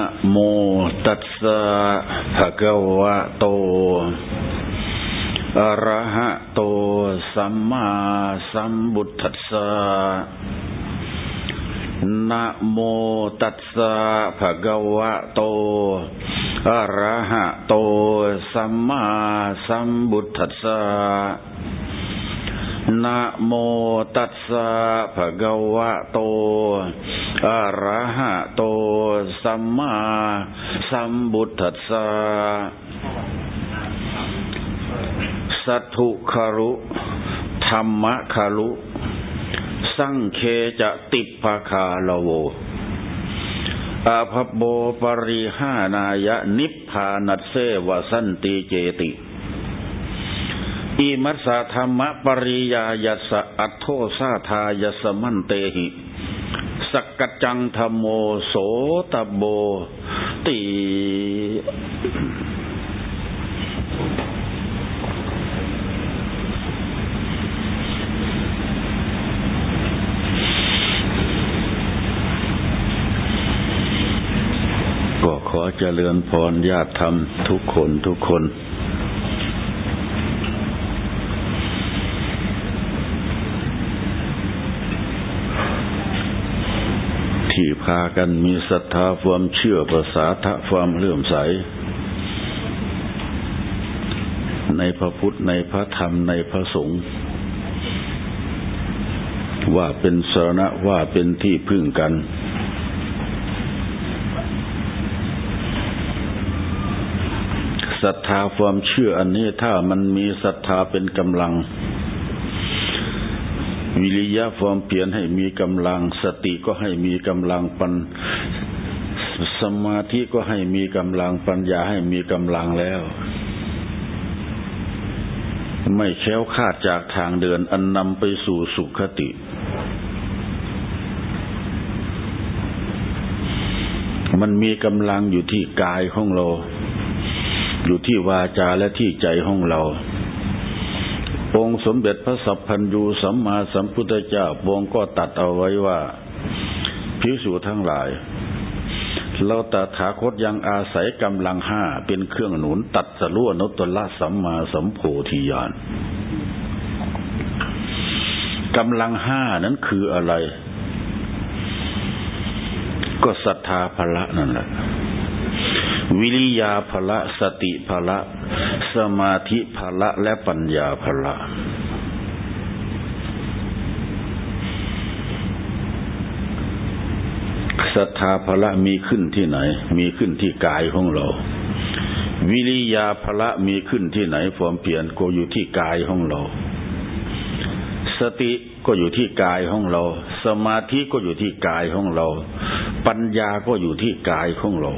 นะโมตัสสะภะคะวะโต อะระหะโต สัมมาสัมบุทธัสสะ นะโมตัสสะภะคะวะโต อะระหะโต สัมมาสัมบุทธัสสะ นะโมตัสสะภะคะวะโต อะระหะโต สัมมาสัมบุทธัสสะ สัทธุคารุ ธรรมะคารุ สังเคจะติภาคาลโวอาภโบปริหานายะนิพพานัสเสวสันติเจติ อิมัสสะธรรมปริยายัสอัตโทสาทายสมันเตหิสกจังธรรมโมโสตโบตีก็ขอเจริญพรญาติธรรมทุกคนทุกคนที่ พากันมีศรัทธาความเชื่อภาษาทะความเลื่อมใส ในพระพุทธในพระธรรมในพระสงฆ์ว่าเป็นสรณะว่าเป็นที่พึ่งกัน ศรัทธาความเชื่ออันนี้ถ้ามันมีศรัทธาเป็นกำลัง วิริยะความเปลี่ยนให้มีกำลัง สติก็ให้มีกำลังปัญสมาธิก็ให้มีกำลังปัญญาให้มีกำลังแล้ว ไม่แค้วคาดจากทางเดินอันนำไปสู่สุขติ มันมีกำลังอยู่ที่กายของเรา อยู่ที่วาจาและที่ใจของเรา องค์สมเด็จพระสัพพันยูสัมมาสัมพุทธเจ้าพงก็ตัดเอาไว้ว่าพิสูจทั้งหลาย เราตถาคตยังอาศัยกำลังห้าเป็นเครื่องหนุนตัดสลุ่นุตละสัมมาสัมโพธิญาณกำลังห้านั้นคืออะไร ก็ศรัทธาภละนั่นแหละ วิริยาภละ สติภละ สมาธิภละ และปัญญาภละศรัทธาภละมีขึ้นที่ไหน มีขึ้นที่กายของเรา วิริยาภละมีขึ้นที่ไหนความเปลี่ยนก็อยู่ที่กายของเรา สติก็อยู่ที่กายของเรา สมาธิก็อยู่ที่กายของเรา ปัญญาก็อยู่ที่กายของเรา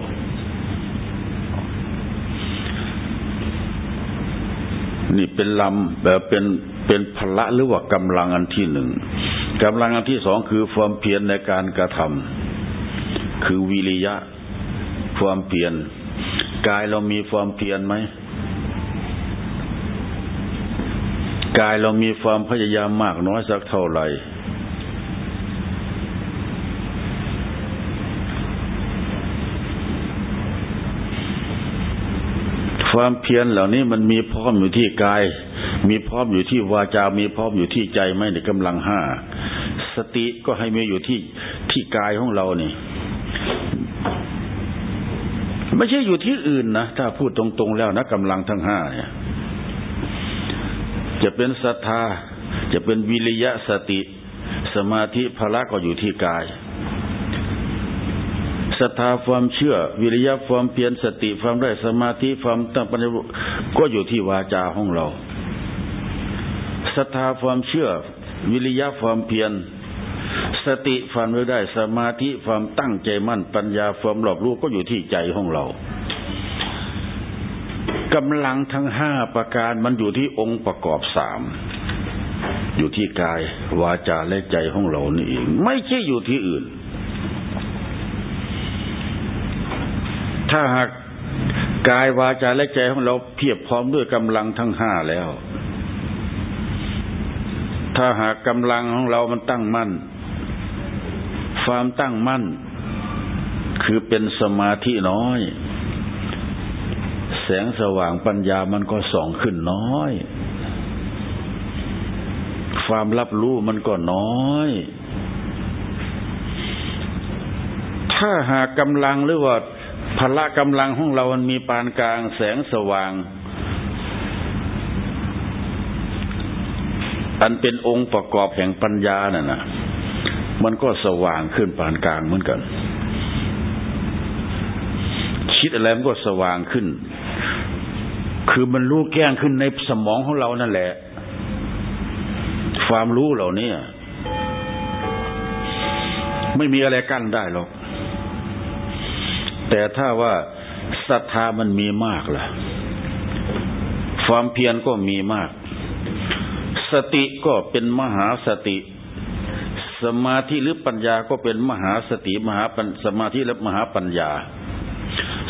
นี่เป็นลำแบบเป็นเป็นพละหรือว่ากำลังอันที่หนึ่งกำลังอันที่สองคือความเพียรในการกระทำคือวิริยะ ความเพียรกายเรามีความเพียรไหมกายเรามีความพยายามมากน้อยสักเท่าไหร่ ความเพียรเหล่านี้มันมีพร้อมอยู่ที่กาย มีพร้อมอยู่ที่วาจา มีพร้อมอยู่ที่ใจไม่ในกำลังห้าสติก็ให้มีอยู่ที่ที่กายของเรานี่ไม่ใช่อยู่ที่อื่นนะถ้าพูดตรงๆแล้วนะกำลังทั้งห้าเนี่ย จะเป็นศรัทธา จะเป็นวิริยะสติ สมาธิพละก็อยู่ที่กาย ศรัทธาความเชื่อ วิริยะความเพียรสติความได้สมาธิความตั้งปัญญาก็อยู่ที่วาจาของเราศรัทธาความเชื่อ วิริยะความเพียรสติความไว้ได้สมาธิความตั้งใจมั่นปัญญาความหลอบรู้ก็อยู่ที่ใจของเรากำลังทั้งห้าประการมันอยู่ที่องค์ประกอบสามอยู่ที่กายวาจาและใจของเรานี่เอง ไม่ใช่อยู่ที่อื่น ถ้าหากกายวาจาและใจของเราเพียบพร้อมด้วยกำลังทั้งห้าแล้ว ถ้าหากกำลังของเรามันตั้งมั่น ความตั้งมั่น คือเป็นสมาธิน้อย แสงสว่างปัญญามันก็ส่องขึ้นน้อย ความรับรู้มันก็น้อยถ้าหากกำลังหรือว่า ละกำลังของเรามันมีปานกลางแสงสว่าง อันเป็นองค์ประกอบแห่งปัญญาน่ะนะมันก็สว่างขึ้นปานกลางเหมือนกัน คิดอะไรมันก็สว่างขึ้น คือมันรู้แก้งขึ้นในสมองของเรานั่นแหละ ความรู้เหล่านี้ไม่มีอะไรกั้นได้หรอก แต่ถ้าว่าศรัทธามันมีมากล่ะ ความเพียรก็มีมาก สติก็เป็นมหาสติ สมาธิหรือปัญญาก็เป็นมหาสติมหาปัญสมาธิและมหาปัญญา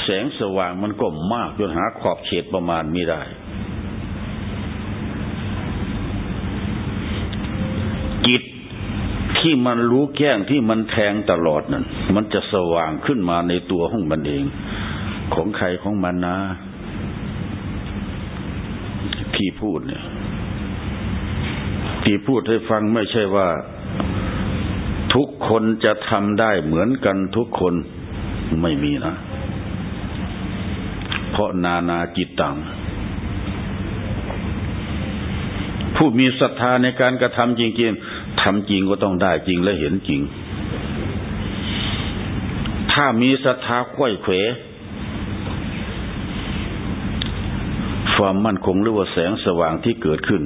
แสงสว่างมันก็มากจนหาขอบเขตประมาณไม่ได้ จิต ที่มันรู้แก้งที่มันแทงตลอดนั่นมันจะสว่างขึ้นมาในตัวของมันเอง ของใครของมันนะที่พูดเนี่ยที่พูดให้ฟังไม่ใช่ว่า ทุกคนจะทำได้เหมือนกันทุกคนไม่มีนะ เพราะนานาจิตตังผู้มีศรัทธาในการกระทำจริง ๆ ทำจริงก็ต้องได้จริงและเห็นจริง ถ้ามีศรัทธาค่อยเขวความมั่นคงหรือว่าแสงสว่างที่เกิดขึ้น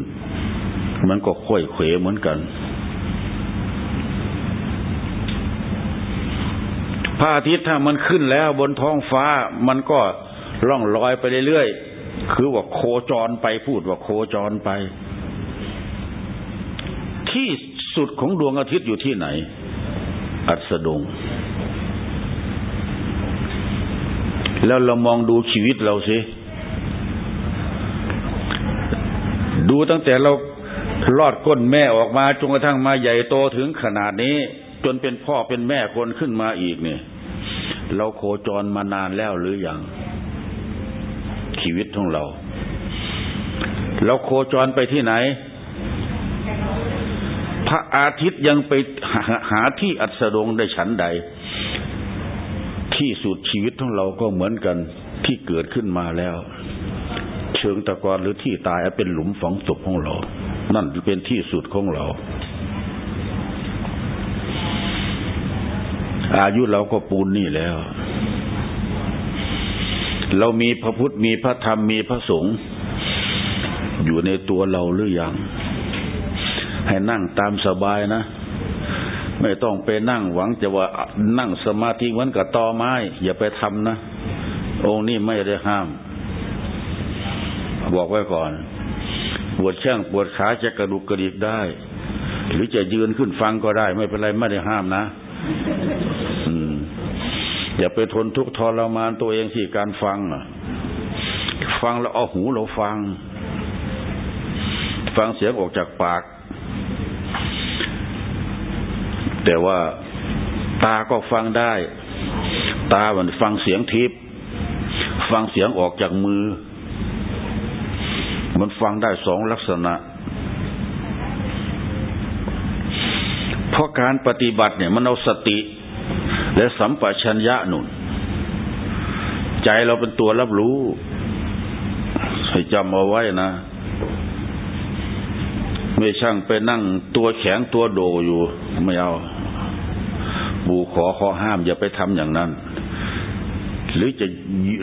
มันก็ค่อยเขวเหมือนกัน พระอาทิตย์ถ้ามันขึ้นแล้วบนท้องฟ้า มันก็ล่องลอยไปเรื่อยๆ คือว่าโคจรไปพูดว่าโคจรไป ที่ สุดของดวงอาทิตย์อยู่ที่ไหน อัสดง แล้วเรามองดูชีวิตเราสิ ดูตั้งแต่เราลอดก้นแม่ออกมาจนกระทั่งมาใหญ่โตถึงขนาดนี้ จนเป็นพ่อเป็นแม่คนขึ้นมาอีกเนี่ย เราโคจรมานานแล้วหรืออยังชีวิตของเรา เราโคจรไปที่ไหน พระอาทิตย์ยังไปหาที่อัสดงได้ฉันใด ที่สุดชีวิตของเราก็เหมือนกันที่เกิดขึ้นมาแล้ว เชิงตะกอนหรือที่ตายเป็นหลุมฝังศพของเรา นั่นเป็นที่สุดของเรา อายุเราก็ปูนนี่แล้ว เรามีพระพุทธมีพระธรรมมีพระสงฆ์อยู่ในตัวเราหรือยัง ให้นั่งตามสบายนะ ไม่ต้องไปนั่งหวังจะว่านั่งสมาธิเหมือนกับตอไม้ อย่าไปทำนะองค์นี้ไม่ได้ห้าม บอกไว้ก่อนปวดแข้งปวดขาจะกระดุกกระดิกได้ หรือจะยืนขึ้นฟังก็ได้ ไม่เป็นไรไม่ได้ห้ามนะอย่าไปทนทุกข์ทรมานตัวเองที่การฟังฟังแล้วเอาหูเราฟัง ฟังเสียงออกจากปาก แต่ว่าตาก็ฟังได้ ตามันฟังเสียงทิพย์ฟังเสียงออกจากมือ มันฟังได้สองลักษณะ เพราะการปฏิบัติเนี่ย มันเอาสติ และสัมปชัญญะหนุนใจเราเป็นตัวรับรู้ให้จำเอาไว้นะไม่ช่างไปนั่งตัวแข็งตัวโดอยู่ไม่เอา บูขอขอห้ามอย่าไปทำอย่างนั้น หรือจะ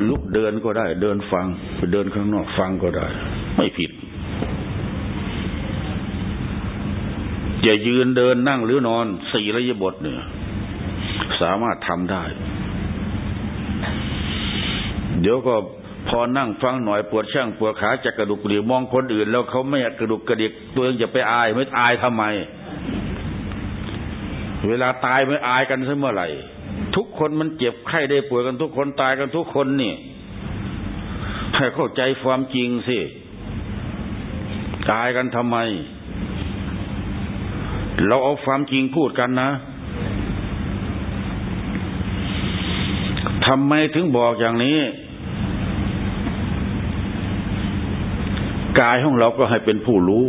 ลุกเดินก็ได้ เดินฟังไปเดินข้างนอกฟังก็ได้ ไม่ผิดอย่ายืนเดินนั่งหรือนอนสี่ระยบทเนี่ยสามารถทำได้ เดี๋ยวก็พอนั่งฟังหน่อยปวดช่างปวดขาจะกระดุกกระดิกมองคนอื่น แล้วเขาไม่กระดุกกระดิกตัวเองจะไปอายไม่อายทำไม เวลาตายไม่อายกันซะเมื่อไหร่ ทุกคนมันเจ็บไข้ได้ป่วยกันทุกคนตายกันทุกคนนี่ให้เข้าใจความจริงสิตายกันทำไม เราเอาความจริงพูดกันนะทำไมถึงบอกอย่างนี้กายของเราก็ให้เป็นผู้รู้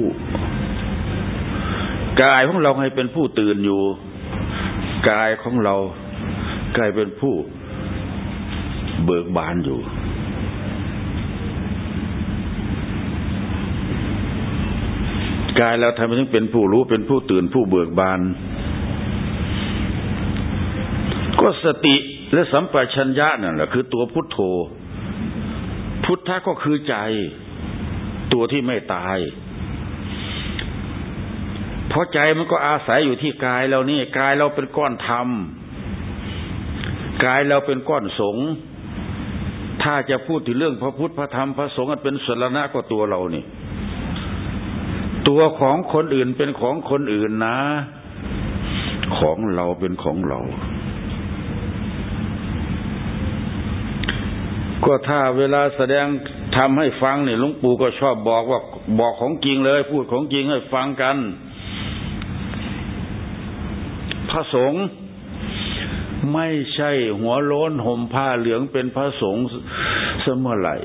กายของเราให้เป็นผู้ตื่นอยู่ กายของเรากลายเป็นผู้เบิกบานอยู่ กายเราทำไมถึงเป็นผู้รู้เป็นผู้ตื่นผู้เบิกบาน ก็สติและสัมปชัญญะนั่นแหละคือตัวพุทโธ พุทธะก็คือใจ ตัวที่ไม่ตาย เพราะใจมันก็อาศัยอยู่ที่กายเรานี่กายเราเป็นก้อนธรรมกายเราเป็นก้อนสงฆ์ถ้าจะพูดถึงเรื่องพระพุทธพระธรรมพระสงฆ์เป็นสรณะก็ตัวเรานี่ ตัวของคนอื่นเป็นของคนอื่นนะ ของเราเป็นของเรา ก็ถ้าเวลาแสดงทำให้ฟังเนี่ยหลวงปู่ก็ชอบบอกว่าบอกของจริงเลย พูดของจริงให้ฟังกัน ระสงฆ์ไม่ใช่หัวโล้นห่มผ้าเหลืองเป็นพระสงฆ์เสมอไหร่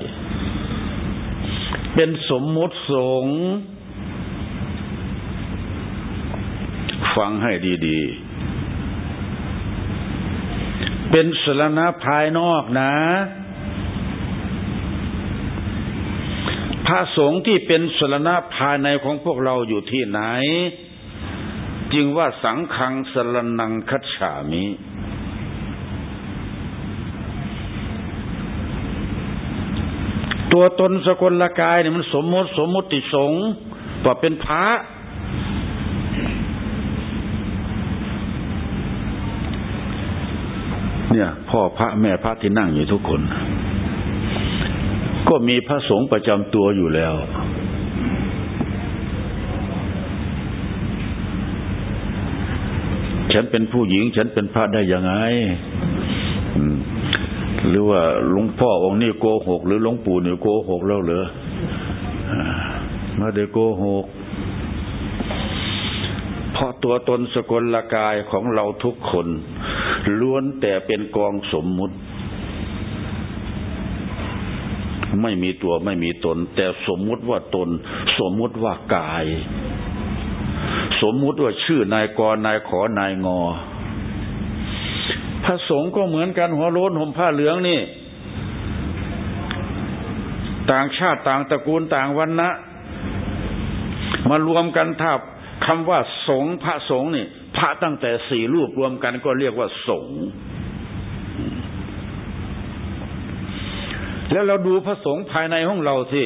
เป็นสมมุติสงฆ์ฟังให้ดีๆ เป็นสรณะภายนอกนะ พระสงฆ์ที่เป็นสรณะภายในของพวกเราอยู่ที่ไหน จึงว่าสังขังสรนังคัจฉามิ ตัวตนสกลกายเนี่ยมันสมมติสมมติสงว่าเป็นพระเนี่ย พ่อพระแม่พระที่นั่งอยู่ทุกคน ก็มีพระสงฆ์ประจำตัวอยู่แล้ว ฉันเป็นผู้หญิง ฉันเป็นพระได้ยังไงหรือว่าหลวงพ่อองค์นี้โกหก หรือหลวงปู่นี่โกหกแล้วเหรอมาได้โกหกเพราะตัวตนสกลกายของเราทุกคน ล้วนแต่เป็นกองสมมุติ ไม่มีตัวไม่มีตน แต่สมมุติว่าตน สมมุติว่ากาย สมมุติว่าชื่อนายกรนายขอนายงอ พระสงฆ์ก็เหมือนกันหัวโล้นห่มผ้าเหลืองนี่ ต่างชาติต่างตระกูลต่างวันนะมารวมกันถ้าคำว่าสงฆ์พระสงฆ์นี่ พระตั้งแต่สี่รูปรวมกันก็เรียกว่าสงฆ์แล้วเราดูพระสงฆ์ภายในห้องเราสิ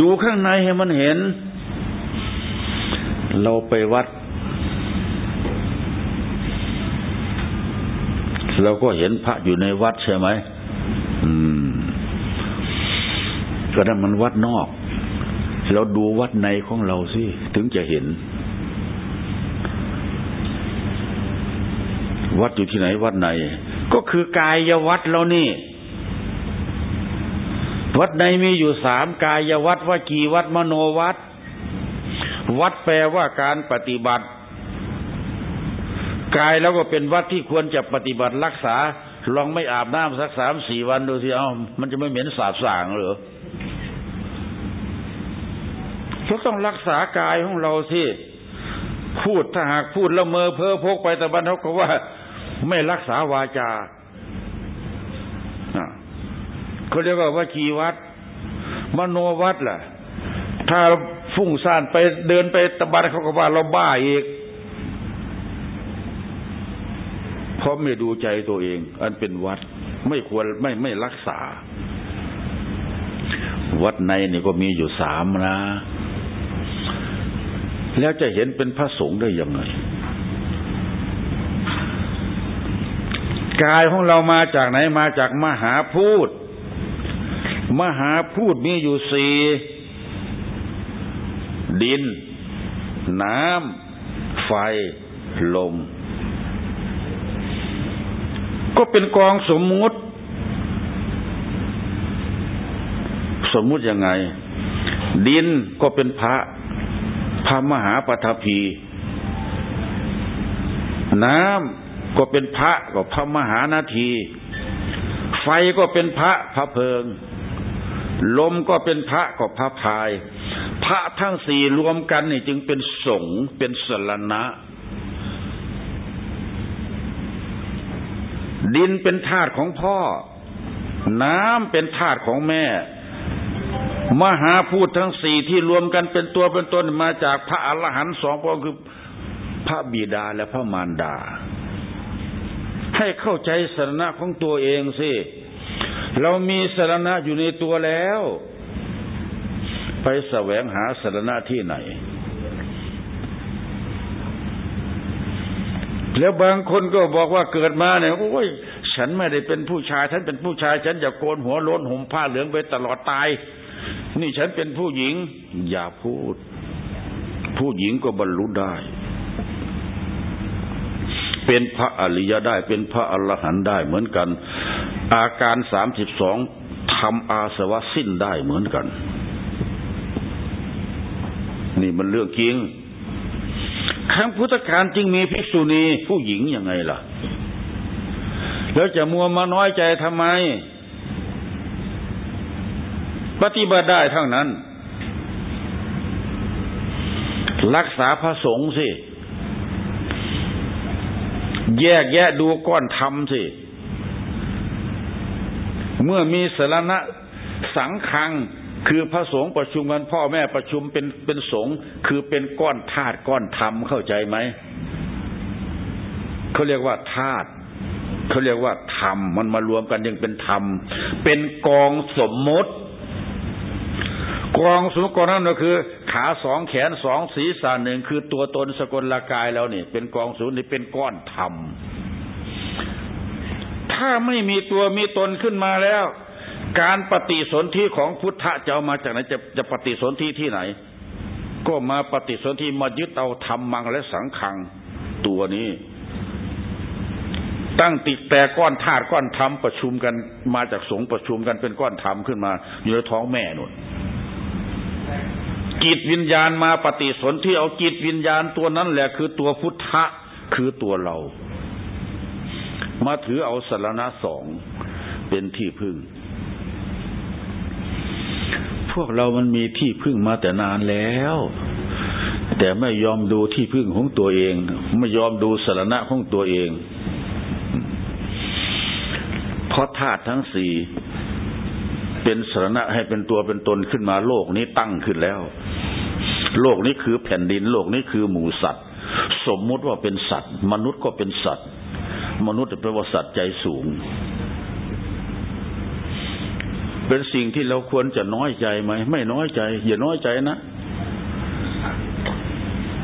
ดูข้างในให้มันเห็น เราไปวัด เราก็เห็นพระอยู่ในวัดใช่ไหมอืมก็นั่นมันวัดนอก เราดูวัดในของเราสิ ถึงจะเห็น วัดอยู่ที่ไหนวัดในก็คือกายวัดเรานี่ วัดในมีอยู่สามกายวัดวจีวัดมโนวัด วัดแปลว่าการปฏิบัติ กายแล้วก็เป็นวัดที่ควรจะปฏิบัติรักษา ลองไม่อาบน้ำสักสามสี่วันดูสิเอ้ามันจะไม่เหม็นสาบสางหรือเราต้องรักษากายของเราสิพูดถ้าหากพูดละเมอเพ้อพกไปแต่บันเขาก็ว่า ไม่รักษาวาจา เขาเรียกว่าวจีวัดมโนวัดล่ะ ถ้าฟุ้งซ่านไปเดินไปตะบันเขาก็ว่าเราบ้าอีกเพราะไม่ดูใจตัวเอง อันเป็นวัด ไม่ควรไม่ไม่รักษา วัดในนี่ก็มีอยู่สามนะ แล้วจะเห็นเป็นพระสงฆ์ได้ยังไงกายของเรามาจากไหนมาจากมหาพูด มหาพูดมีอยู่สี่ดิน น้ำ ไฟ ลม ก็เป็นกองสมมุติ สมมุติยังไง ดินก็เป็นพระ พระมหาปฐพี น้ำก็เป็นพระก็พระมหานาที ไฟก็เป็นพระพระเพิง ลมก็เป็นพระก็พระพาย พระทั้งสี่รวมกันนี่จึงเป็นสงฆ์เป็นสรณะ ดินเป็นธาตุของพ่อ น้ำเป็นธาตุของแม่ มหาพูดทั้งสี่ที่รวมกันเป็นตัวเป็นตนมาจากพระอรหันต์สองพระอค์คือพระบิดาและพระมารดา ให้เข้าใจสรณะของตัวเองสิ เรามีสารณะอยู่ในตัวแล้ว ไปแสวงหาสารณะที่ไหน แล้วบางคนก็บอกว่าเกิดมาเนี่ยโอ้ย ฉันไม่ได้เป็นผู้ชาย ฉันเป็นผู้ชาย ฉันอย่าโกนหัวโล้นห่มผ้าเหลืองไปตลอดตาย นี่ฉันเป็นผู้หญิง อย่าพูด ผู้หญิงก็บรรลุได้เป็นพระอริยะได้เป็นพระอรหันต์ได้เหมือนกัน อาการสามสิบสองทำอาสวะสิ้นได้เหมือนกัน นี่มันเรื่องจริงครั้งพุทธกาลจึงมีภิกษุณีผู้หญิงยังไงล่ะ แล้วจะมัวมาน้อยใจทำไม ปฏิบัติได้ทั้งนั้น รักษาพระสงฆ์สิ แยกแยะดูก้อนธรรมสิ เมื่อมีสารณะสังขังคือพระสงฆ์ประชุมกันพ่อแม่ประชุมเป็นเป็นสงฆ์คือเป็นก้อนธาตุก้อนธรรมเข้าใจไหมเขาเรียกว่าธาตุเขาเรียกว่าธรรมมันมารวมกันยังเป็นธรรม เป็นกองสมมติกองสมมติกองนั้นก็คือ ขาสองแขนสองศีรษะหนึ่งคือตัวตนสกลลากายแล้วนี่ เป็นกองสูงนี่เป็นก้อนธรรม ถ้าไม่มีตัวมีตนขึ้นมาแล้ว การปฏิสนธิของพุทธะจะเอามาจากไหนจะจะปฏิสนธิที่ไหน ก็มาปฏิสนธิมายึดเอาธรรมมังและสังขังตัวนี้ ตั้งติดแต่ก้อนธาตุก้อนธรรมประชุมกันมาจากสงประชุมกันเป็นก้อนธรรมขึ้นมา อยู่ในท้องแม่นุ่นจิตวิญญาณมาปฏิสนธิเอาจิตวิญญาณตัวนั้นแหละคือตัวพุทธะคือตัวเรา มาถือเอาสารณะสองเป็นที่พึ่ง พวกเรามันมีที่พึ่งมาแต่นานแล้ว แต่ไม่ยอมดูที่พึ่งของตัวเอง ไม่ยอมดูสารณะของตัวเองเพราะธาตุทั้งสี่เป็นสารณะให้เป็นตัวเป็นตนขึ้นมาโลกนี้ตั้งขึ้นแล้ว โลกนี้คือแผ่นดิน โลกนี้คือหมูสัตว์ สมมุติว่าเป็นสัตว์ มนุษย์ก็เป็นสัตว์ มนุษย์เป็นว่าสัตว์ใจสูง เป็นสิ่งที่เราควรจะน้อยใจไหม ไม่น้อยใจ อย่าน้อยใจนะ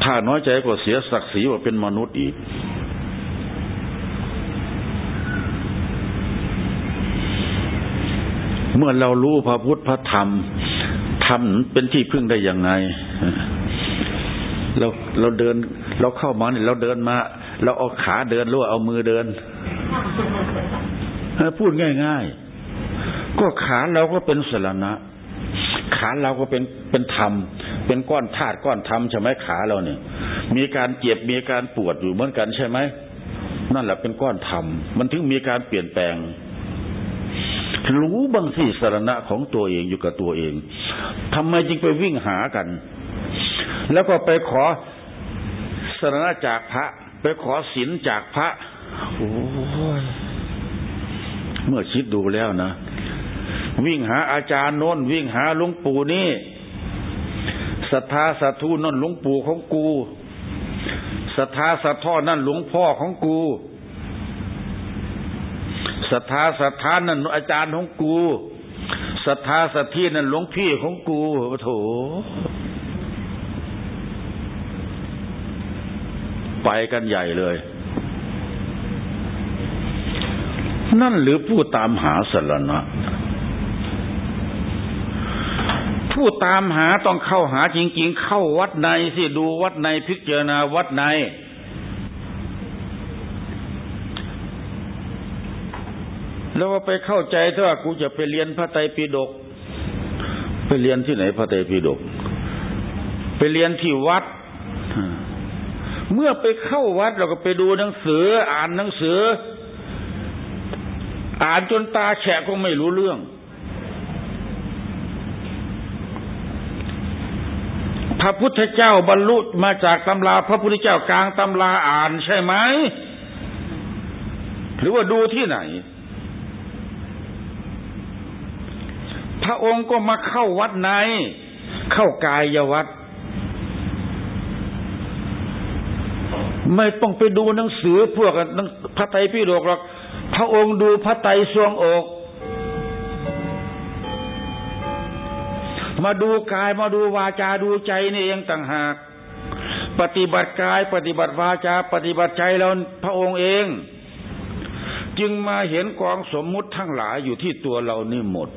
ถ้าน้อยใจก็เสียศักดิ์ศรีว่าเป็นมนุษย์อีก เมื่อเรารู้พระพุทธพระธรรมธรรมเป็นที่พึ่งได้อย่างไง เราเราเดิน เราเข้ามาเนี่ยเราเดินมา เราเอาขาเดินหรือว่าเอามือเดินพูดง่ายๆ ก็ขาเราก็เป็นสรณะ ขาเราก็เป็นเป็นธรรม เป็นก้อนธาตุก้อนธรรมใช่ไหมขาเราเนี่ย มีการเจ็บมีการปวดอยู่เหมือนกันใช่ไหมนั่นแหละเป็นก้อนธรรม มันถึงมีการเปลี่ยนแปลง รู้บางที่สารณะของตัวเองอยู่กับตัวเองทำไมจึงไปวิ่งหากัน แล้วก็ไปขอสรณะจากพระ ไปขอศีลจากพระโอ้ยเมื่อคิดดูแล้วนะ วิ่งหาอาจารย์โน้น วิ่งหาหลวงปู่นี่ศรัทธาสัตธุนั่นหลวงปู่ของกูศรัทธาสัทธอนั่นหลวงพ่อของกูศรัทธาศรัทธานั่นอาจารย์ของกูศรัทธาสัทธินั่นหลวงพี่ของกูโถ ไปกันใหญ่เลย นั่นหรือผู้ตามหาสรณะ ผู้ตามหาต้องเข้าหาจริง ๆ เข้าวัดในสิดูวัดในพิจารณาวัดในแล้วว่าไปเข้าใจถ้ากูจะไปเรียนพระไตรปิฎกไปเรียนที่ไหนพระไตรปิฎกไปเรียนที่วัด เมื่อไปเข้าวัดเราก็ไปดูหนังสือ อ่านหนังสือ อ่านจนตาแฉะก็ไม่รู้เรื่อง พระพุทธเจ้าบรรลุมาจากตำรา พระพุทธเจ้ากลางตำราอ่านใช่ไหมหรือว่าดูที่ไหน พระองค์ก็มาเข้าวัดใน เข้ากายวัด ไม่ต้องไปดูหนังสือพวกพระไตรปิฎกหรอก พระองค์ดูพระไตรทรวงอก มาดูกายมาดูวาจาดูใจนี่เองต่างหาก ปฏิบัติกาย ปฏิบัติวาจา ปฏิบัติใจเราพระองค์เอง จึงมาเห็นกองสมมุติทั้งหลายอยู่ที่ตัวเรานี่หมด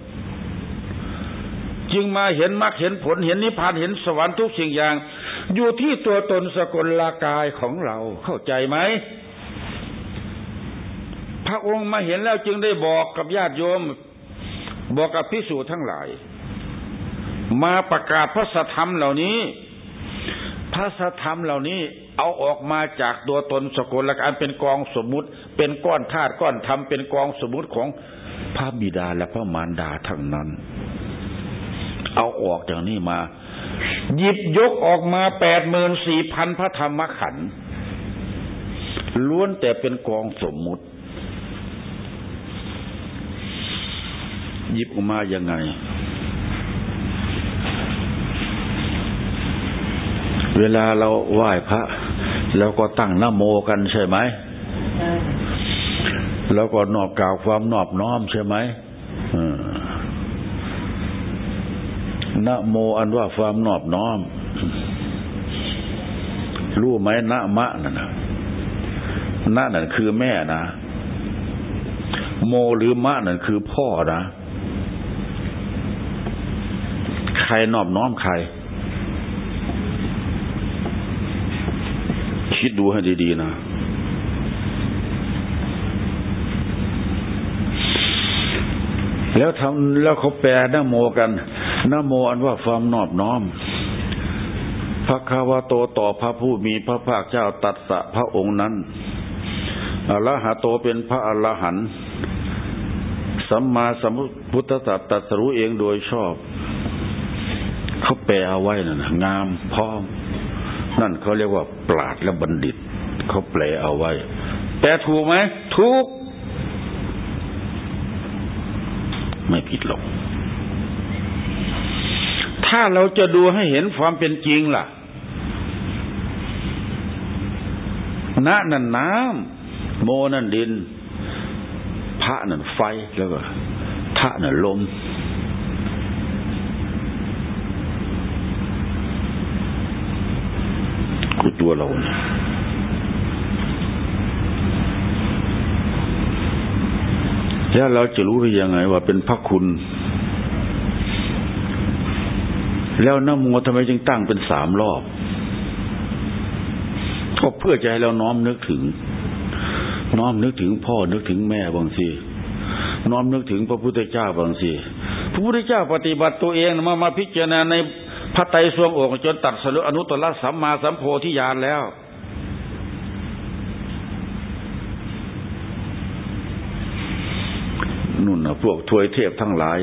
จึงมาเห็นมรรคเห็นผลเห็นนิพพานเห็นสวรรค์ทุกสิ่งอย่าง อยู่ที่ตัวตนสกลลากายของเราเข้าใจไหม พระองค์มาเห็นแล้วจึงได้บอกกับญาติโยม บอกกับพิสูจน์ทั้งหลาย มาประกาศพระสธรรมเหล่านี้ พระสธรรมเหล่านี้เอาออกมาจากตัวตนสกลละการเป็นกองสมมุติ เป็นก้อนธาตุก้อนธรรมเป็นกองสมมุติของพระบิดาและพระมารดาทั้งนั้น เอาออกจากนี้มา หยิบยกออกมาแปดหมื่นสี่พันพระธรรมขันธ์ล้วนแต่เป็นกองสมมุติ หยิบออกมายังไง เวลาเราไหว้พระแล้วก็ตั้งนโมกันใช่ไหม แล้วก็นอบกล่าวความนอบน้อมใช่ไหมอืม นะโมอันว่าความนอบน้อม รู้ไหมนะมะนั่นนะนะนั่นคือแม่นะ โมหรือมะนั่นคือพ่อนะ ใครนอบน้อมใคร คิดดูให้ดีๆนะแล้วทำแล้วเขาแปลนโมกัน นโมอันว่าความนอบน้อมพระคาวาโตต่อพระผู้มีพระภาคเจ้าตัดสะพระองค์นั้นอรหะโตเป็นพระอรหันต์สัมมาสัมพุทธสัตตัสรู้เองโดยชอบ เขาแปลเอาไว้นั่นงามพร้อม นั่นเขาเรียกว่า ปราดและบัณฑิต เขาแปลเอาไว้ แปลถูกไหมถูก ไม่ผิดหรอก ถ้าเราจะดูให้เห็นความเป็นจริงล่ะณนั่นน้ำโมนั่นดิน พระนั่นไฟแล้วก็ทะนั่นลมคือตัวเราเนี่ยแล้วเราจะรู้ได้ยังไงว่าเป็นพระคุณ แล้วนโมทำไมจึงตั้งเป็นสามรอบก็เพื่อจะให้เราน้อมนึกถึง น้อมนึกถึงพ่อนึกถึงแม่บางทีน้อมนึกถึงพระพุทธเจ้าบางทีพระพุทธเจ้าปฏิบัติตัวเองมามาพิจารณาในพระไตรสวงอกจนตัดสรุอนุตตรสัมมาสัมโพธิญาณแล้ว นุ่นนะพวกทวยเทพทั้งหลาย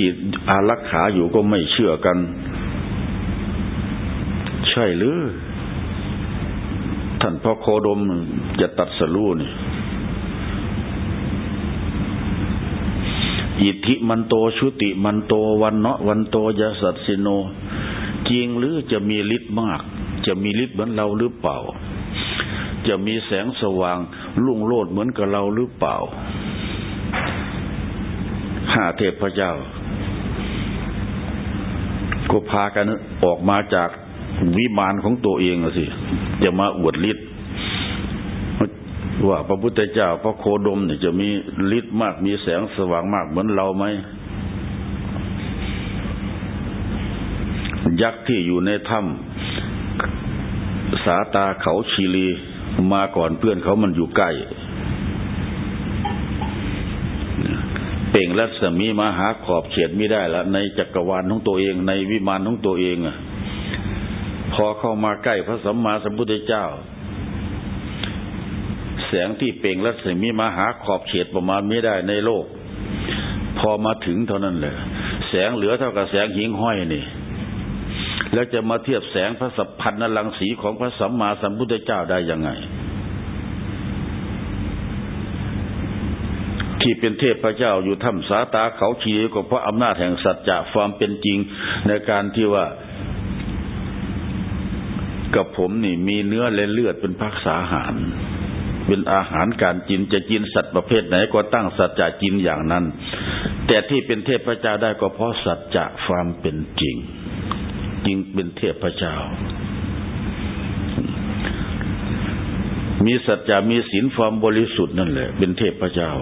ที่อารักขาอยู่ก็ไม่เชื่อกัน ใช่หรือ ท่านพ่อโคดมจะตัดสรู้นี่อิทธิมันโตชุติมันโตวันเนาะวันโตยสัตสิโน จริงหรือจะมีฤทธิ์มาก จะมีฤทธิ์เหมือนเราหรือเปล่า จะมีแสงสว่างลุ่งโลดเหมือนกับเราหรือเปล่าห้าเทพเจ้า ก็พากันออกมาจากวิมานของตัวเองสิจะมาอวดฤทธิ์ว่าพระพุทธเจ้าพระโคดมเนี่ยจะมีฤทธิ์มากมีแสงสว่างมากเหมือนเราไหมยักษ์ที่อยู่ในถ้ำสาตาเขาชีลีมาก่อนเพื่อนเขามันอยู่ใกล้เป่ งรัศมีมาหาขอบเขียดไม่ได้ละในจักรวาลของตัวเอง ในวิมานของตัวเองอะพพอเข้ามาใกล้พระสัมมาสัมพุทธเจ้า แสงที่เปล่งรัศมีมาหาขอบเขตประมาณไม่ได้ในโลก พอมาถึงเท่านั้นเลยแสงเหลือเท่ากับแสงหิงห้อยนี่ แล้วจะมาเทียบแสงพระสัพพันนลังสีของพระสัมมาสัมพุทธเจ้าได้ยังไง ที่เป็นเทพเจ้าอยู่ถ้ำสาตาเขาชีก็เพราะอำนาจแห่งสัจจะความเป็นจริงในการที่ว่ากับผมนี่มีเนื้อและเลือดเป็นพักษาหาร เป็นอาหารการกินจะกินสัตว์ประเภทไหนก็ตั้งสัจจะกินอย่างนั้น แต่ที่เป็นเทพเจ้าได้ก็เพราะสัจจะความเป็นจริงจริงเป็นเทพเจ้า มีสัจจะมีศีลความบริสุทธิ์นั่นแหละ เป็นเทพเจ้า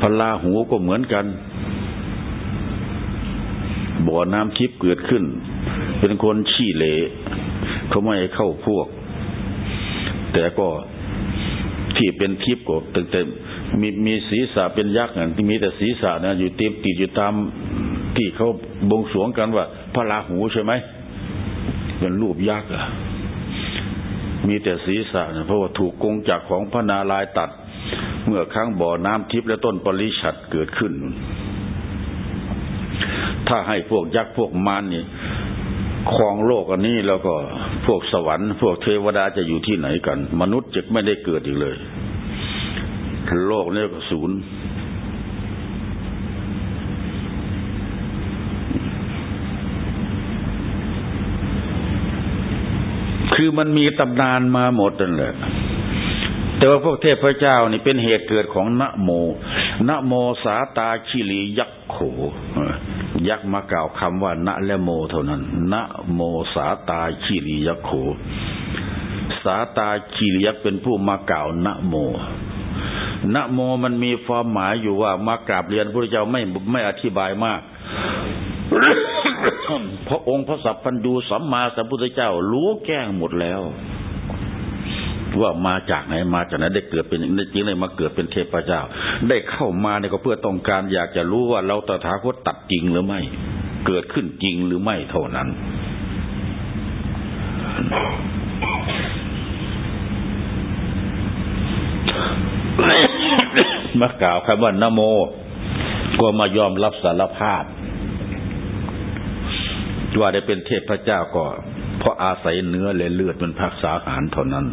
พลาหูก็เหมือนกัน บ่อน้ำทิพย์เกิดขึ้น เป็นคนขี้เละเขาไม่เข้าพวก แต่ก็ที่เป็นทิพย์ก็ตึงแต่มีมีศีรษะเป็นยักษ์นั่นที่มีแต่ศีรษะนะอยู่เต็มติดอยู่ตามที่เขาบงสวงกันว่า พระราหูใช่ไหมเป็นรูปยักษ์อะมีแต่ศีรษะนะเพราะว่าถูกกงจากของพระนาลายตัด เมื่อครั้งบ่อน้ำทิพย์และต้นปริชัดเกิดขึ้น ถ้าให้พวกยักษ์พวกมารนี่ครองโลกอันนี้แล้วก็พวกสวรรค์ พวกเทวดาจะอยู่ที่ไหนกัน มนุษย์จะไม่ได้เกิดอีกเลย โลกนี้ก็ศูนย์คือมันมีตำนานมาหมดนั่นแหละ แต่ว่าพวกเทพเจ้านี่เป็นเหตุเกิดของนะโมนะโมสาตาชิลียักโข ยักมากล่าวคำว่านะและโมเท่านั้นนะโมสาตาชิลียักโข สาตาชิลียักเป็นผู้มากล่าวนะโมนะโมมันมีความหมายอยู่ว่ามากราบเรียนพระเจ้าไม่ไม่อธิบายมากพระองค์พระสัพพันดูสัมมาสัมพุทธเจ้า รู้แก้งหมดแล้ว ว่ามาจากไหนมาจากไหนได้เกิดเป็นจริงเลยมาเกิดเป็นเทพเจ้า ได้เข้ามาเนี่ยก็เพื่อต้องการอยากจะรู้ว่าเราตถาคตตัดจริงหรือไม่ เกิดขึ้นจริงหรือไม่เท่านั้นมากล่าวคำว่านโม ก็มายอมรับสารภาพ ว่าได้เป็นเทพเจ้าก็เพราะอาศัยเนื้อและเลือดเป็นพักษาหารเท่านั้น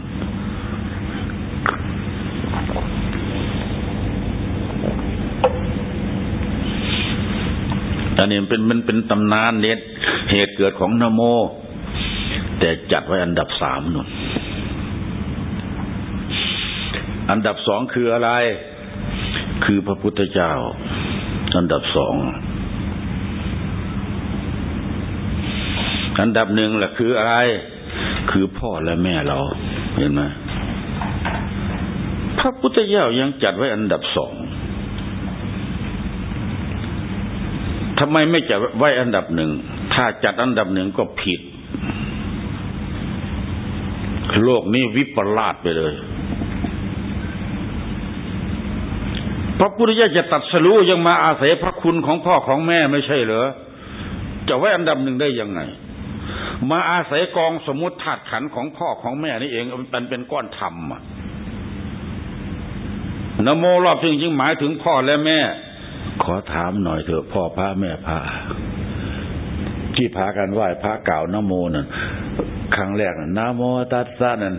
อันนี้เป็นมันเป็นตำนานเน็ตเหตุเกิดของนโม แต่จัดไว้อันดับสามนุ่นอันดับสองคืออะไร คือพระพุทธเจ้า อันดับสองอันดับหนึ่งแหละคืออะไร คือพ่อและแม่เรา เห็นไหมพระพุทธเจ้ายังจัดไว้อันดับสอง ทำไมไม่จัดไว้อันดับหนึ่ง ถ้าจัดอันดับหนึ่งก็ผิด โลกนี้วิปลาสไปเลย พระพุทธเจ้าจะตัดสรู้ยังมาอาศัยพระคุณของพ่อของแม่ไม่ใช่เหรอ จะไว้อันดับหนึ่งได้ยังไง มาอาศัยกองสมมติธาตุขันของพ่อของแม่นี่เองมันเป็นก้อนธรรมอะนโมรอบจริงๆหมายถึงพ่อและแม่ ขอถามหน่อยเถอะพ่อพระแม่พระที่พากันไหว้พระเก่านโมนั่นครั้งแรกนโมตัสสะนั่น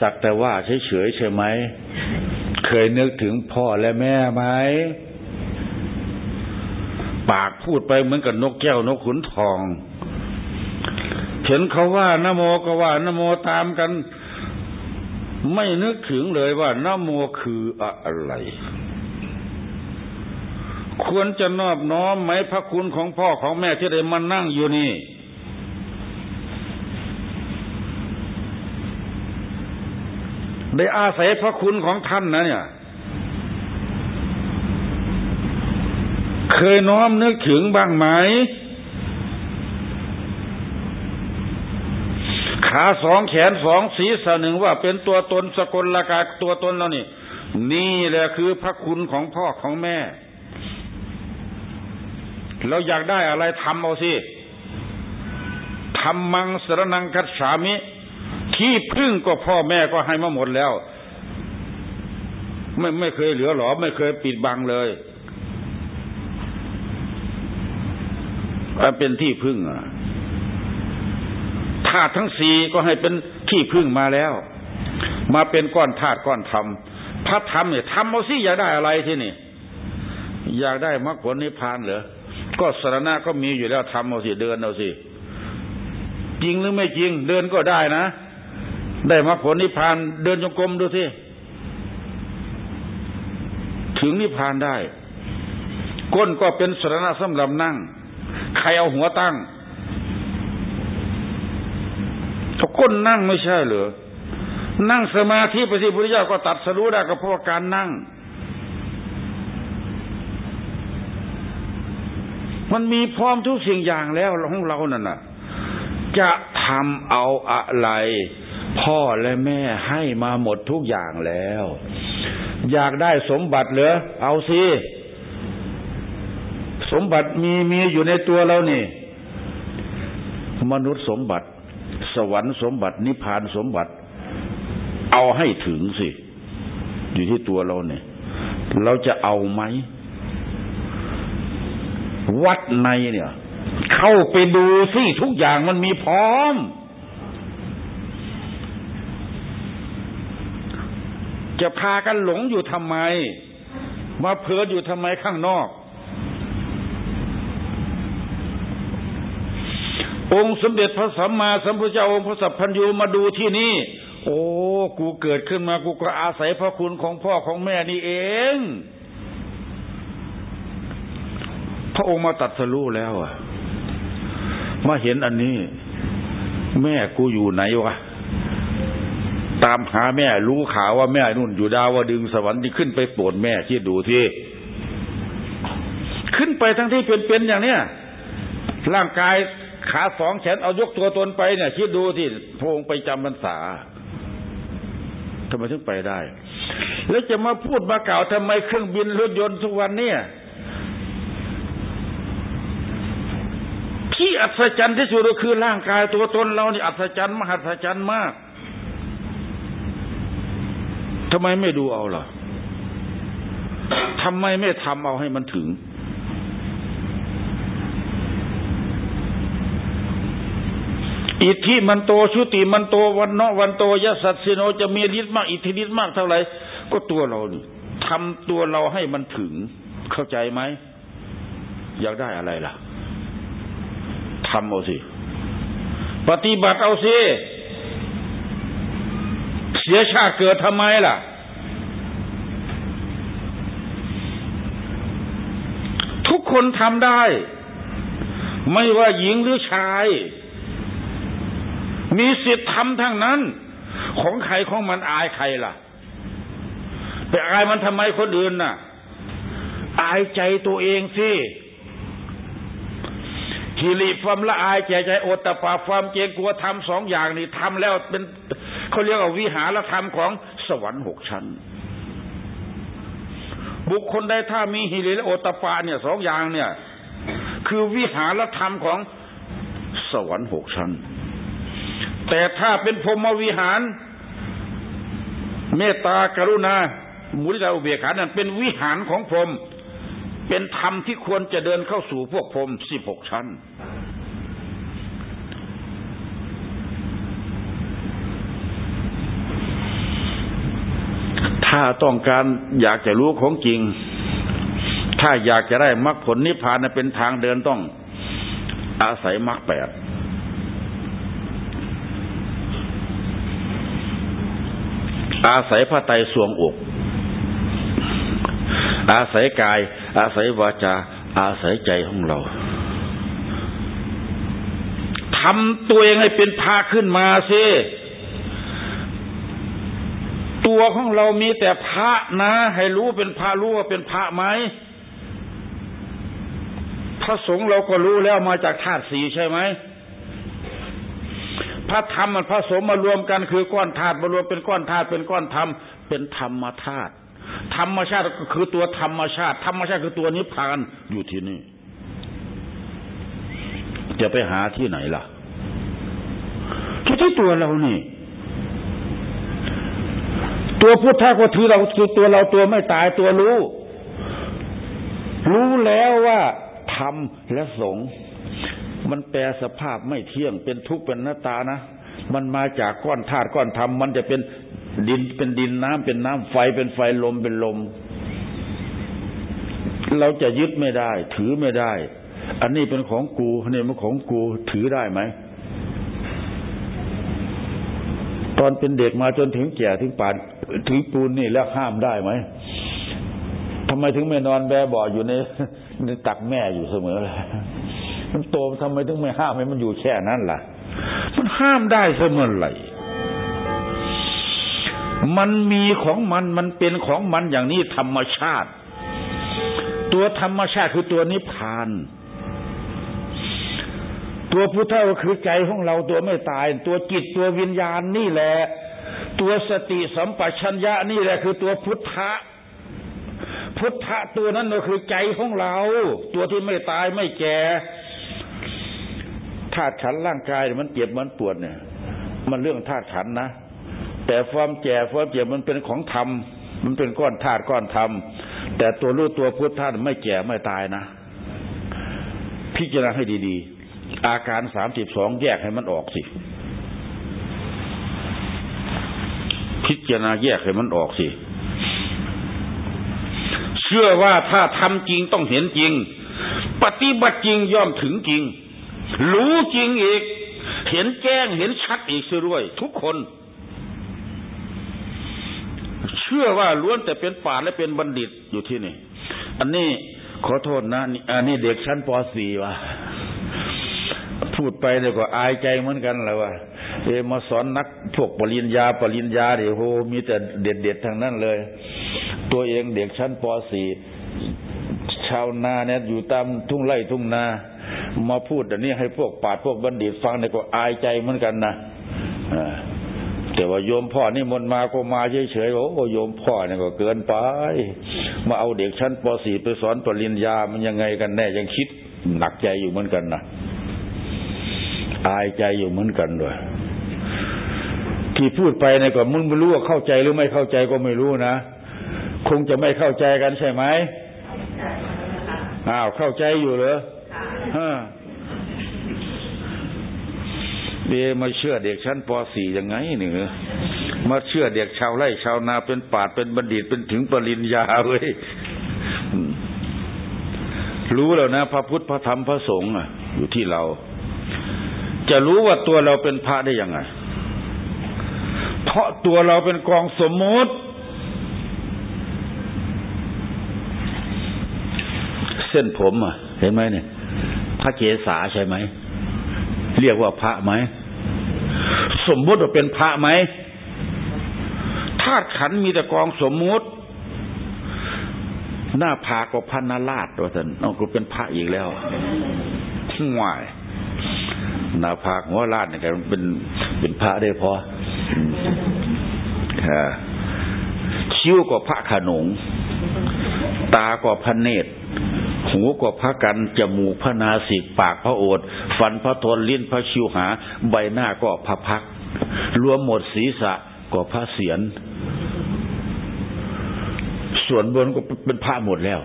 สักแต่ว่าเฉยๆใช่ไหมเคยนึกถึงพ่อและแม่ไหมปากพูดไปเหมือนกับนกแก้วนกขุนทองเห็นเขาว่านโมก็ว่านโมตามกัน ไม่นึกถึงเลยว่านโมคืออะไร ควรจะนอบน้อมไหมพระคุณของพ่อของแม่ที่ได้มานั่งอยู่นี่ ได้อาศัยพระคุณของท่านนะเนี่ย เคยน้อมนึกถึงบ้างไหม ขาสองแขนสองศีรษะหนึ่งว่าเป็นตัวตนสกลละกาตัวตนเรานี่ นี่แหละคือพระคุณของพ่อของแม่ เราอยากได้อะไรทำเอาสิธรรมังสรนังคัจฉามิ ที่พึ่งก็พ่อแม่ก็ให้มาหมดแล้ว ไม่ไม่เคยเหลือหรอ ไม่เคยปิดบังเลยเป็นที่พึ่งอะธาตุทั้งสี่ก็ให้เป็นที่พึ่งมาแล้ว มาเป็นก้อนธาตุก้อนธรรมพระธรรมเนี่ยทำเอาสิอยากได้อะไรที่นี่ อยากได้มรรคผลนิพพานเหรอ ก็สารณะก็มีอยู่แล้วทำเอาสิเดินเอาสิ จริงหรือไม่จริง เดินก็ได้นะ ได้มรรคผลนิพพานเดินจงกรมดูสิถึงนิพพานได้ ก้นก็เป็นสารณะสำหรับนั่ง ใครเอาหัวตั้งเขาก้นนั่งไม่ใช่เหรอนั่งสมาธิพระสิพุทธเจ้าก็ตัดสรู้ได้ก็เพราะการนั่ง มันมีพร้อมทุกสิ่งอย่างแล้วของเรานั่นน่ะ จะทำเอาอะไร พ่อและแม่ให้มาหมดทุกอย่างแล้ว อยากได้สมบัติเหรอเอาสิสมบัติมีมีอยู่ในตัวเรานี่ มนุษย์สมบัติ สวรรค์สมบัติ นิพพานสมบัติ เอาให้ถึงสิ อยู่ที่ตัวเราเนี่ย เราจะเอาไหม วัดในเนี่ย เข้าไปดูสิทุกอย่างมันมีพร้อม จะพากันหลงอยู่ทำไม มาเพลิดอยู่ทำไมข้างนอก องค์สมเด็จพระสัมมาสัมพุทธเจ้าองค์พระสัพพัญญูมาดูที่นี่ โอ้ กูเกิดขึ้นมากูก็อาศัยพระคุณของพ่อของแม่นี่เอง พระองค์มาตัดสรู้แล้วอะมาเห็นอันนี้ แม่กูอยู่ไหนวะตามหาแม่รู้ข่าวว่าแม่นุ่นอยู่ดาวดึงสวรรค์ที่ขึ้นไปโปรดแม่ที่ดูที่ ขึ้นไปทั้งที่เป็นๆอย่างเนี้ยร่างกายขาสองแขนเอายกตัวตนไปเนี่ย คิดดูที่พระองค์ไปจำพรรษาทำไมถึงไปได้ แล้วจะมาพูดมาเก่าทำไมเครื่องบินรถยนต์ทุกวันเนี่ย ที่อัศจรรย์ที่สุดก็คือร่างกายตัวตนเรานี่อัศจรรย์มหัศจรรย์มากทำไมไม่ดูเอาล่ะทำไมไม่ทำเอาให้มันถึง อิทธิมันโตชุติมันโตวันเนาะวันโตยสัตสิโนจะมีฤทธิ์มาก อิทธิฤทธิ์มากเท่าไหร่ก็ตัวเรานี่ทำตัวเราให้มันถึง เข้าใจไหม อยากได้อะไรล่ะ ทำเอาสิ ปฏิบัติเอาสิ เสียชาติเกิดทำไมล่ะ ทุกคนทำได้ ไม่ว่าหญิงหรือชาย มีสิทธิ์ทำทั้งนั้น ของใครของมันอายใครล่ะไปอายมันทำไมคนอื่นน่ะ อายใจตัวเองสิ ฮิริความละอายใจใจโอตตปาความเกรงกลัวทำสองอย่างนี่ทำแล้วเป็นเขาเรียกว่าวิหารธรรมของสวรรค์หกชั้น บุคคลใดถ้ามีฮิริและโอตตปาเนี่ยสองอย่างเนี่ย คือวิหารธรรมของสวรรค์หกชั้น แต่ถ้าเป็นพรมวิหาร เมตตากรุณามุริตาอุเบกขานั้นเป็นวิหารของพรหม เป็นธรรมที่ควรจะเดินเข้าสู่พวกพรมสิบหกชั้น ถ้าต้องการอยากจะรู้ของจริง ถ้าอยากจะได้มรรคผลนิพพานเป็นทางเดินต้องอาศัยมรรคแปดอาศัยพระไตรสวงอก อาศัยกาย อาศัยวาจา อาศัยใจของเราทำตัวเองให้เป็นพาขึ้นมาสิตัวของเรามีแต่พระนะ ให้รู้เป็นพระรู้ว่าเป็นพระไหมพระสงฆ์เราก็รู้แล้วมาจากธาตุสีใช่ไหมพระธรรมมันผสมมารวมกันคือก้อนธาตุมารวมเป็นก้อนธาตุเป็นก้อนธรรมเป็นธรรมธาตุ ธรรมชาติก็คือตัวธรรมชาติ ธรรมชาติคือตัวนิพพานอยู่ที่นี่ จะไปหาที่ไหนล่ะอยู่ที่ตัวเรานี่ ตัวพุทธะก็ถือเราคือตัวเราตัวไม่ตายตัวรู้ รู้แล้วว่าธรรมและสงฆ์มันแปลสภาพไม่เที่ยงเป็นทุกข์เป็นหน้าตานะ มันมาจากก้อนธาตุก้อนธรรมมันจะเป็น ดินเป็นดินน้ำเป็นน้ำไฟเป็นไฟลมเป็นลม เราจะยึดไม่ได้ ถือไม่ได้ อันนี้เป็นของกูนี่มันของกูถือได้ไหมตอนเป็นเด็กมาจนถึงแก่ถึงป่านถึงปูนนี่แล้วห้ามได้ไหมทำไมถึงไม่นอนแบเบาอยู่ในในตักแม่อยู่เสมอเลยมันโตทำไมถึงไม่ห้ามให้มันอยู่แค่นั้นล่ะ มันห้ามได้เสมอไหร่ มันมีของมันมันเป็นของมันอย่างนี้ธรรมชาติ ตัวธรรมชาติคือตัวนิพพาน ตัวพุทธะก็คือใจของเราตัวไม่ตาย ตัวจิตตัววิญญาณนี่แหละ ตัวสติสัมปชัญญะนี่แหละคือตัวพุทธะพุทธะตัวนั้นก็คือใจของเรา ตัวที่ไม่ตายไม่แก่ธาตุขันร่างกายมันเจ็บมันปวดเนี่ย มันเรื่องธาตุขันนะ แต่ความแก่ความเจ็บมันเป็นของธรรมมันเป็นก้อนธาตุก้อนธรรมแต่ตัวรู้ตัวพุทธะไม่แก่ไม่ตายนะ พิจารณาให้ดีๆ อาการสามสิบสองแยกให้มันออกสิ พิจารณาแยกให้มันออกสิ เชื่อว่าถ้าทำจริงต้องเห็นจริง ปฏิบัติจริงย่อมถึงจริง รู้จริงอีก เห็นแจ้งเห็นชัดอีกเสียด้วย ทุกคน เชื่อว่าล้วนแต่เป็นป่าและเป็นบัณฑิตอยู่ที่นี่ อันนี้ขอโทษนะอันนี้เด็กชั้นป .4 ว่ะพูดไปเดี๋ยวก็อายใจเหมือนกันแหละว่าเอมาสอนนักพวกปริญญา ปริญญาเดี๋ยวโหมีแต่เด็ดเด็ดทางนั้นเลย ตัวเองเด็กชั้นป .4 ชาวนาเนี่ยอยู่ตามทุ่งไร่ทุ่งนา มาพูดอันนี้ให้พวกปาดพวกบัณฑิตฟังเนี่ยก็อายใจเหมือนกันนะ แต่ว่าโยมพ่อนี่มนมาก็มาเฉยๆโอ้โยมพ่อเนี่ยก็เกินไป มาเอาเด็กชั้นป .4 ไปสอนปริญญามันยังไงกันแน่ยังคิดหนักใจอยู่เหมือนกันนะอายใจอยู่เหมือนกันด้วยที่พูดไปเนี่ยก็มึงไม่รู้ว่าเข้าใจหรือไม่เข้าใจก็ไม่รู้นะคงจะไม่เข้าใจกันใช่ไหมอ้าวเข้าใจอยู่เหรอฮะ เบมาเชื่อเด็กชั้นป .4 ยังไงเนี่ยมาเชื่อเด็กชาวไร่ชาวนาเป็นปาดเป็นบัณฑิตเป็นถึงปริญญาเว้ยรู้แล้วนะ พระพุทธพระธรรมพระสงฆ์อะอยู่ที่เรา จะรู้ว่าตัวเราเป็นพระได้ยังไง เพราะตัวเราเป็นกองสมมติ เส้นผมอะ เห็นไหมเนี่ย พระเกศาใช่ไหม เรียกว่าพระไหม สมมุติว่าเป็นพระไหมธาตุขันมีแต่กองสมมุติ หน้าผากก็พันนาราชตัวท่านน้องกูเป็นพระอีกแล้วห่วยหน้าผากหัวราชเนี่ยกเป็นเป็นพระได้พอคิ้วก็พระขนง ตาก็พระเนตร หูก็พระกันจมูกพระนาสิกปากพระโอษฟันพระทนลิ้นพระชิวหา ใบหน้าก็พระพัก รวมหมดศีรษะก็พระเสียรส่วนบนก็เป็นพระหมดแล้ว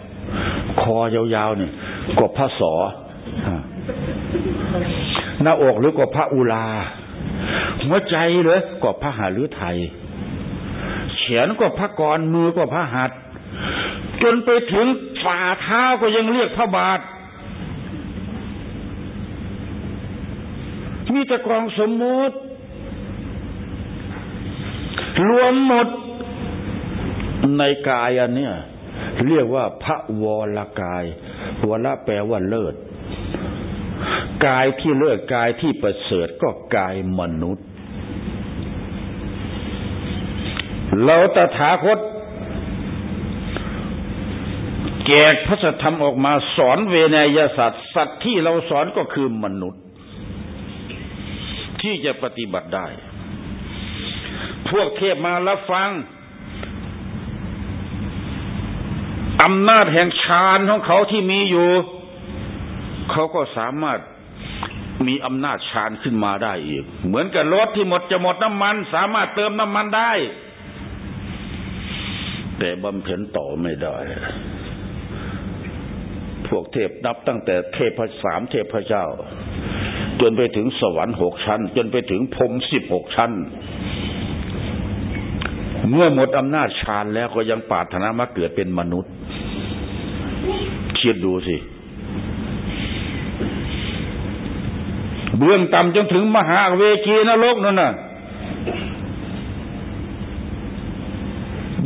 คอยาวๆเนี่ยก็พระสอหน้าอกหรือก็พระอุลา หัวใจเลยก็พระหาฤทัยเขียนก็พระกรมือก็พระหัตจนไปถึง ฝ่าเท้าก็ยังเรียกพระบาท มีแต่กองสมมุติ รวมหมดในกายอันเนี้ยเรียกว่าพระวรกาย วรแปลว่าเลิศ กายที่เลิศกายที่ประเสริฐก็กายมนุษย์ เราตถาคต แจกพระธรรมออกมาสอนเวนยศาสตร์สัตว์ที่เราสอนก็คือมนุษย์ ที่จะปฏิบัติได้ พวกเทพมารับฟังอำนาจแห่งฌานของเขาที่มีอยู่ เขาก็สามารถมีอำนาจชานขึ้นมาได้อีก เหมือนกับรถที่หมดจะหมดน้ำมัน สามารถเติมน้ำมันได้ แต่บำเพ็ญต่อไม่ได้ พวกเทพนับตั้งแต่เทพสามเทพเจ้า จนไปถึงสวรรค์หกชั้น จนไปถึงพรมสิบหกชั้น เมื่อหมดอำนาจฌานแล้วก็ยังปาถนามาเกิดเป็นมนุษย์คิดดูสิเบื้องต่ำจนถึงมหาเวกีนรกนั่นน่ะ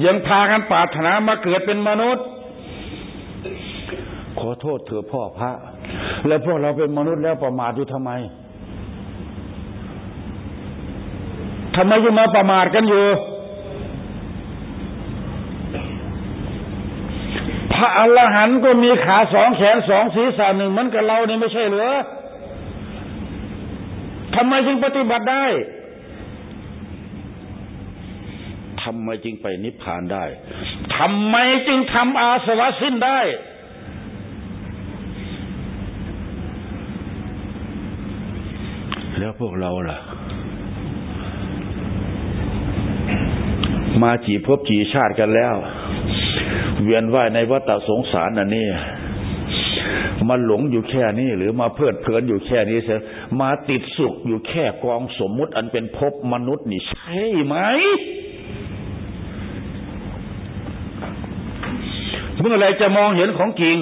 ยังพากันปาถนามาเกิดเป็นมนุษย์ ขอโทษเถอะพ่อพระ แล้วพวกเราเป็นมนุษย์แล้วประมาทอยู่ทำไมทำไมยังมาประมาทกันอยู่พระอรหันต์ก็มีขาสองแขนสองศีรษะหนึ่งเหมือนกับเราเนี่ยไม่ใช่เหรอทำไมจึงปฏิบัติได้ทำไมจึงไปนิพพานได้ทำไมจึงทำอาสวะสิ้นได้ แล้วพวกเราล่ะ มาจีพบจีชาติกันแล้ว เวียนว่ายในวัฏสงสารน่ะนี่มาหลงอยู่แค่นี้หรือมาเพลิดเพลินอยู่แค่นี้เสียมาติดสุขอยู่แค่กองสมมุติอันเป็นภพมนุษย์นี่ใช่ไหม เมื่อไรจะมองเห็นของจริง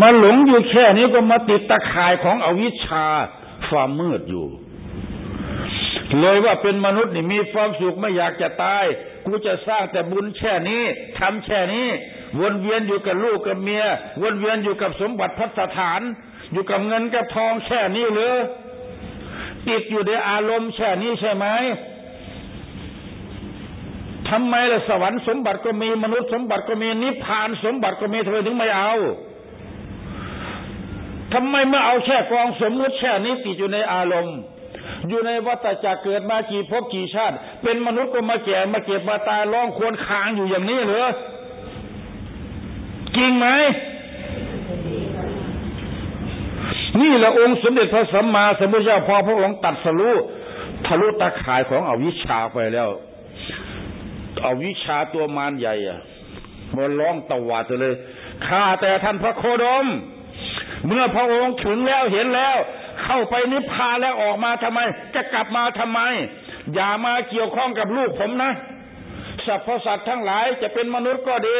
มาหลงอยู่แค่นี้ก็มาติดตะข่ายของอวิชชาความมืดอยู่ เลยว่าเป็นมนุษย์นี่มีความสุขไม่อยากจะตาย กูจะสร้างแต่บุญแค่นี้ทำแค่นี้ วนเวียนอยู่กับลูกกับเมีย วนเวียนอยู่กับสมบัติพัฒฐาน อยู่กับเงินกับทองแค่นี้หรือติดอยู่ในอารมณ์แค่นี้ใช่ไหมทำไมล่ะสวรรค์สมบัติก็มีมนุษย์สมบัติก็มีนิพพานสมบัติก็มีทำไมถึงไม่เอา ทำไมไม่เอาแค่กองสมมุติแค่นี้ติดอยู่ในอารมณ์ อยู่ในวัฏจักรเกิดมากี่ภพกี่ชาติ เป็นมนุษย์ก็มาแก่มาเก็บมาตายร้องควรค้างอยู่อย่างนี้เหรอจริงไหมนี่แหละองค์สมเด็จพระสัมมาสัมพุทธเจ้าพอพระองค์ตัดสรุทะลุตาข่ายของอวิชชาไปแล้วอวิชชาตัวมารใหญ่อะมันร้องตวาดเลยข้าแต่ท่านพระโคดม เมื่อพระองค์ถึงแล้วเห็นแล้ว เข้าไปนิพพานแล้วออกมาทำไม จะกลับมาทำไม อย่ามาเกี่ยวข้องกับลูกผมนะสัตว์พสัตว์ทั้งหลายจะเป็นมนุษย์ก็ดี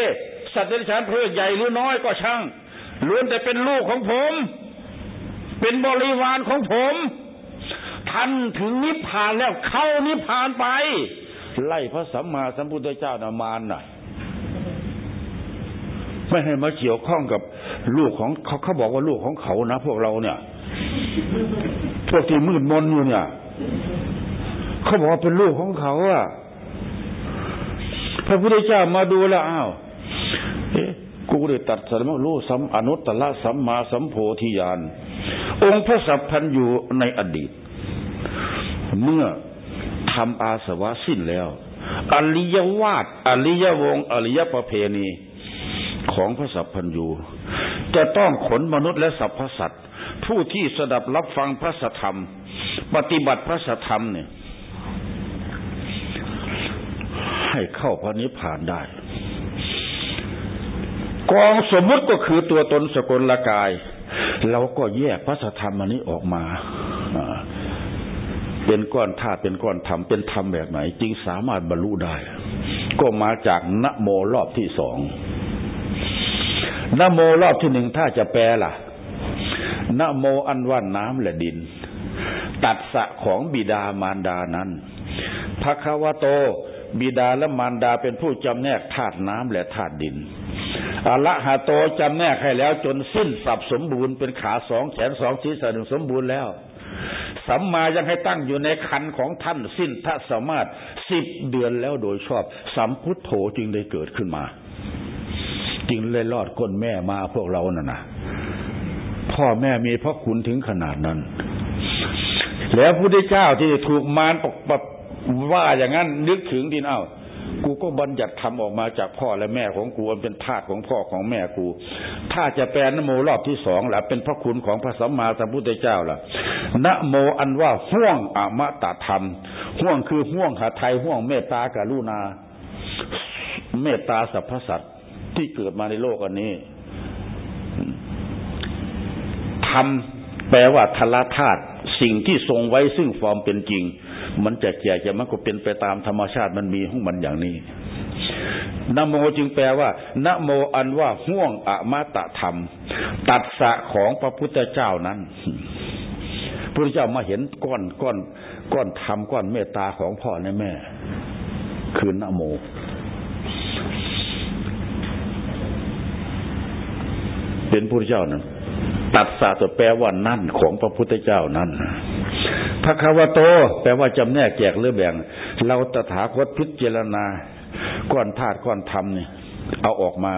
สัตว์เดรัจฉานเพื่อใหญ่หรือน้อยก็ช่างล้วนแต่เป็นลูกของผม เป็นบริวารของผมท่านถึงนิพพานแล้วเข้านิพพานไป ไล่พระสัมมาสัมพุทธเจ้านามานน่ะ ไม่ให้มาเกี่ยวข้องกับลูกของเขาเขาบอกว่าลูกของเขานะพวกเราเนี่ย พวกที่มืดมนอยู่เนี่ยเขาบอกว่าเป็นลูกของเขาอะพระพุทธเจ้ามาดูแล้วอ้าวเอ๊ะกูได้ตัดสมรู้สัมอนุตตละสัมมาสัมโพธิญาณองค์พระสัพพันอยู่ในอดีต เมื่อทำอาสวะสิ้นแล้ว อริยวาดอริยวงอริยประเพณี ของพระสัพพันยูจะต้องขนมนุษย์และสรรพสัตว์ผู้ที่สดับรับฟังพระธรรม ปฏิบัติพระธรรมเนี่ย ให้เข้าพระนิพพานได้ กองสมมุติก็คือตัวตนสกลละกาย เราก็แยกพระธรรมอันนี้ออกมาเป็นก้อนธาตุเป็นก้อนธรรมเป็นธรรมแบบไหน จึงสามารถบรรลุได้ ก็มาจากนโมรอบที่สอง นโมรอบที่หนึ่งถ้าจะแปลล่ะนโมอันว่าน้ำและดิน ตัดสะของบิดามารดานั้นพระควโต บิดาและมารดาเป็นผู้จำแนกธาตุน้ำและธาตุดินอละหะโตจำแนกให้แล้วจนสิ้นสับสมบูรณ์เป็นขาสองแขนสองศีรษะหนึ่งสมบูรณ์แล้วสัมมายังให้ตั้งอยู่ในคันของท่านสิ้นทัสามารถสิบเดือนแล้วโดยชอบ สัมพุทโธจึงได้เกิดขึ้นมา จึงเลยรอดก้นแม่มาพวกเราน่ะนะพ่อแม่มีพระคุณถึงขนาดนั้น แล้วพระพุทธเจ้าที่ถูกมารปกปว่าอย่างนั้นนึกถึงดินเอากูก็บัญญัติทำออกมาจากพ่อและแม่ของกูเป็นธาตุของพ่อของแม่กู ถ้าจะแปลนโมรอบที่สองล่ะเป็นพระคุณของพระสัมมาสัมพุทธเจ้าล่ะนะโมอันว่าห่วงอมตะธรรมห่วงคือห่วงหาไทยห่วงเมตตากรุณา เมตตาสรรพสัตว์ ที่เกิดมาในโลกอันนี้ธรรมแปลว่าทละธาตุสิ่งที่ทรงไว้ซึ่งฟอร์มเป็นจริง มันจะแก่จะมันก็เป็นไปตามธรรมชาติมันมีของมันอย่างนี้นโมจึงแปลว่านโมอันว่าห่วงอมตะธรรม ตัดสะของพระพุทธเจ้านั้นพระเจ้ามาเห็นก้อนก้อนก้อนธรรมก้อนเมตตาของพ่อและแม่ คือนโม เป็นพระเจ้านั้นตัดสาตัวแปลว่านั่นของพระพุทธเจ้านั้นพระคาวโต แปลว่าจำแนกแจกหรือแบ่ง เราตถาคตพิจารณาก้อนธาตุก้อนธรรมเนี่ยเอาออกมา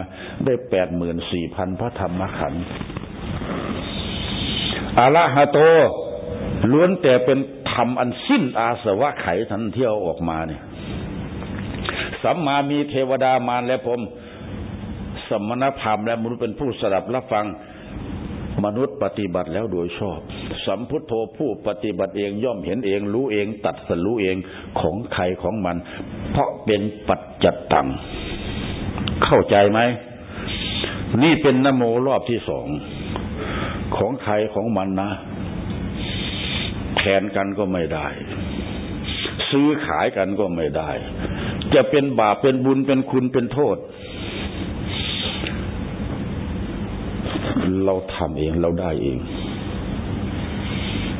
ได้แปดหมื่นสี่พันพระธรรมขันธ์อาละหะโต ล้วนแต่เป็นธรรมอันสิ้นอาสวะไขทันเที่ยวออกมาเนี่ยสัมมามีเทวดามารและผม มณพรามและมนุษย์เป็นผู้สดับรับฟังมนุษย์ปฏิบัติแล้วโดยชอบ สัมพุทโธผู้ปฏิบัติเองย่อมเห็นเอง รู้เอง ตัดสรู้เองของใครของมัน เพราะเป็นปัจจตัง เข้าใจไหม นี่เป็นนโมรอบที่สอง ของใครของมันนะแทนกันก็ไม่ได้ ซื้อขายกันก็ไม่ได้ จะเป็นบาปเป็นบุญเป็นคุณเป็นโทษ เราทำเองเราได้เอง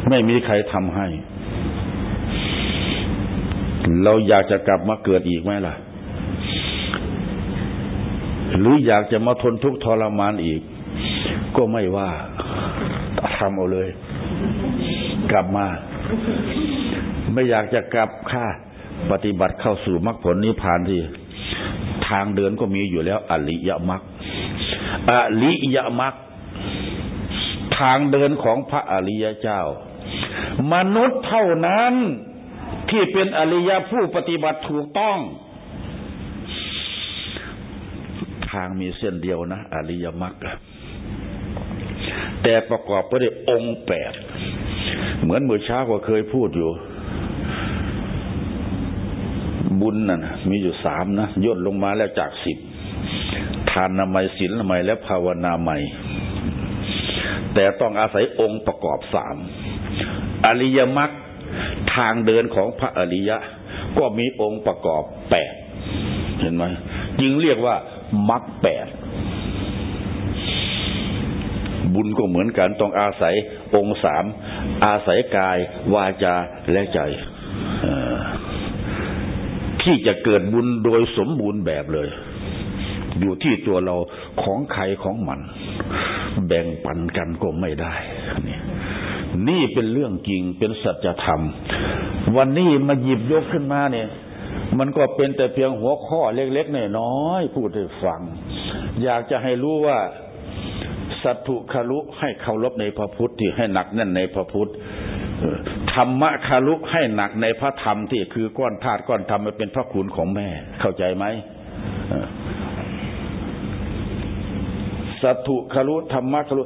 ไม่มีใครทำให้ เราอยากจะกลับมาเกิดอีกไหมล่ะ หรืออยากจะมาทนทุกข์ทรมานอีก ก็ไม่ว่าทำเอาเลย กลับมา ไม่อยากจะกลับค่าปฏิบัติเข้าสู่มรรคผลนิพพานที่ทางเดินก็มีอยู่แล้ว อริยมรรคอริยมรรค ทางเดินของพระอริยเจ้า มนุษย์เท่านั้นที่เป็นอริยผู้ปฏิบัติถูกต้อง ทางมีเส้นเดียวนะ อริยมรรคแต่ประกอบไปด้วยองค์แปด เหมือนเมื่อเช้าก็เคยพูดอยู่ บุญน่ะ มีอยู่สามนะย่นลงมาแล้วจากสิบทานนามัยศีลนามัยและภาวนาใหม่ แต่ต้องอาศัยองค์ประกอบสามอริยมรรคทางเดินของพระอริยะ ก็มีองค์ประกอบแปดเห็นไหมจึงเรียกว่ามรรคแปดบุญก็เหมือนกันต้องอาศัยองค์สามอาศัยกาย วาจาและใจที่จะเกิดบุญโดยสมบูรณ์แบบเลย อยู่ที่ตัวเราของใครของมัน แบ่งปันกันก็ไม่ได้นี่นี่เป็นเรื่องจริงเป็นสัจธรรม วันนี้มาหยิบยกขึ้นมาเนี่ย มันก็เป็นแต่เพียงหัวข้อเล็กๆน้อยๆพูดให้ฟัง อยากจะให้รู้ว่าสัตถุคารุให้เคารพในพระพุทธที่ให้หนักแน่นในพระพุทธธรรมะคารุให้หนักในพระธรรมที่คือก้อนธาตุก้อนธรรมมันเป็นพระคุณของแม่ เข้าใจไหม สัตุคารุธรรมะคารุ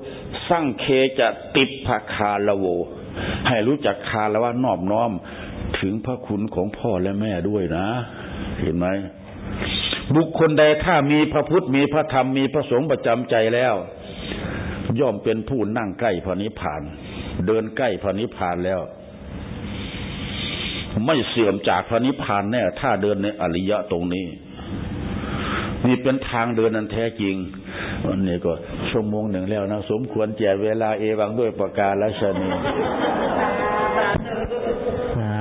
สร้างเคจะติดภาคาละโว ให้รู้จักคาละว่านอบน้อมถึงพระคุณของพ่อและแม่ด้วยนะ เห็นไหมบุคคลใดถ้ามีพระพุทธมีพระธรรมมีพระสงฆ์ประจำใจแล้ว ย่อมเป็นผู้นั่งใกล้พระนิพพาน เดินใกล้พระนิพพานแล้ว ไม่เสื่อมจากพระนิพพานแน่ ถ้าเดินในอริยะตรงนี้ นี่เป็นทางเดินนันแท้จริงวันนี้ก็ชั่วโมงหนึ่งแล้วนะ สมควรแก่เวลาเอวังด้วยประการและชนี